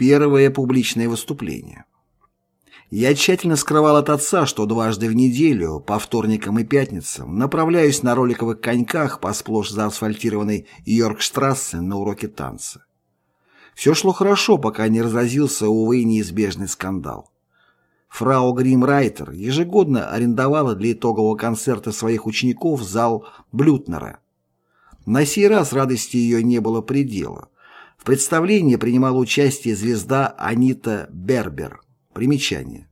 Первое публичное выступление. Я тщательно скрывал от отца, что дважды в неделю, по вторникам и пятницам, направляюсь на роликовых коньках по сплошь заасфальтированной Йоркштрассе на уроки танца. Все шло хорошо, пока не разразился, увы, неизбежный скандал. Фрау Гримрайтер ежегодно арендовала для итогового концерта своих учеников зал Блютнера. На сей раз радости ее не было предела. В представлении принимала участие звезда Анита Бербер. Примечание.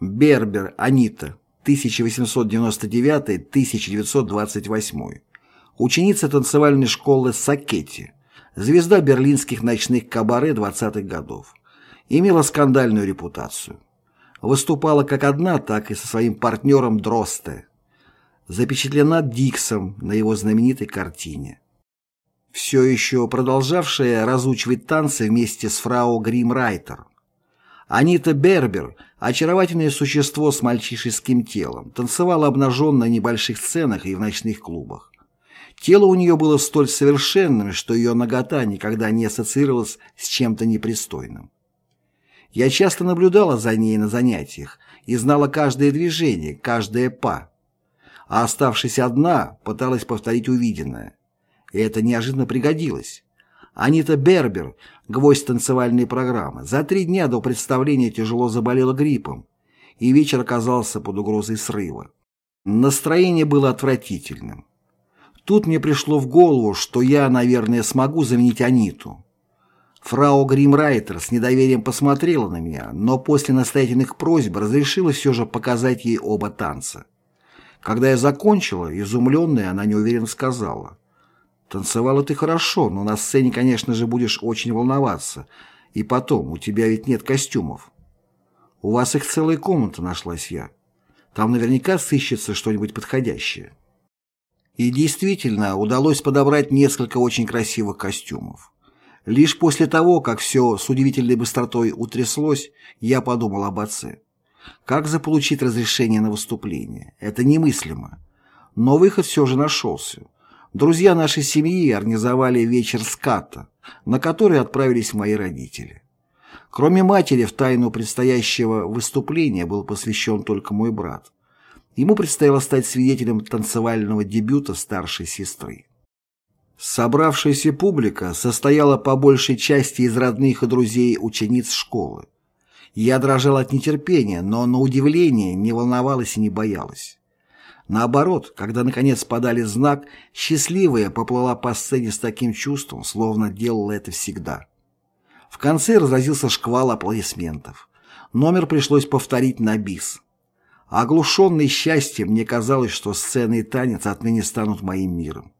Бербер Анита, 1899-1928. Ученица танцевальной школы Сакетти, звезда берлинских ночных кабаре 20-х годов. Имела скандальную репутацию. Выступала как одна, так и со своим партнером Дросте. Запечатлена Диксом на его знаменитой картине. Все еще продолжавшая разучивать танцы вместе с фрау Гримрайтер – Анита Бербер, очаровательное существо с мальчишеским телом, танцевала обнаженно на небольших сценах и в ночных клубах. Тело у нее было столь совершенным, что ее нагота никогда не ассоциировалась с чем-то непристойным. Я часто наблюдала за ней на занятиях и знала каждое движение, каждое па. А оставшись одна, пыталась повторить увиденное. И это неожиданно пригодилось. Анита Бербер, гвоздь танцевальной программы, за три дня до представления тяжело заболела гриппом, и вечер оказался под угрозой срыва. Настроение было отвратительным. Тут мне пришло в голову, что я, наверное, смогу заменить Аниту. Фрау Гримрайтер с недоверием посмотрела на меня, но после настоятельных просьб разрешила все же показать ей оба танца. Когда я закончила, изумленная, она неуверенно сказала. Танцевала ты хорошо, но на сцене, конечно же, будешь очень волноваться. И потом, у тебя ведь нет костюмов. У вас их целая комната нашлась я. Там наверняка сыщется что-нибудь подходящее. И действительно, удалось подобрать несколько очень красивых костюмов. Лишь после того, как все с удивительной быстротой утряслось, я подумал об отце. Как заполучить разрешение на выступление? Это немыслимо. Но выход все же нашелся. Друзья нашей семьи организовали вечер ската, на который отправились мои родители. Кроме матери, в тайну предстоящего выступления был посвящен только мой брат. Ему предстояло стать свидетелем танцевального дебюта старшей сестры. Собравшаяся публика состояла по большей части из родных и друзей учениц школы. Я дрожал от нетерпения, но на удивление не волновалась и не боялась. Наоборот, когда наконец подали знак, счастливая поплыла по сцене с таким чувством, словно делала это всегда. В конце разразился шквал аплодисментов. Номер пришлось повторить на бис. Оглушенный счастьем, мне казалось, что сцена и танец отныне станут моим миром.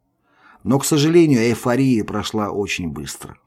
Но, к сожалению, эйфория прошла очень быстро.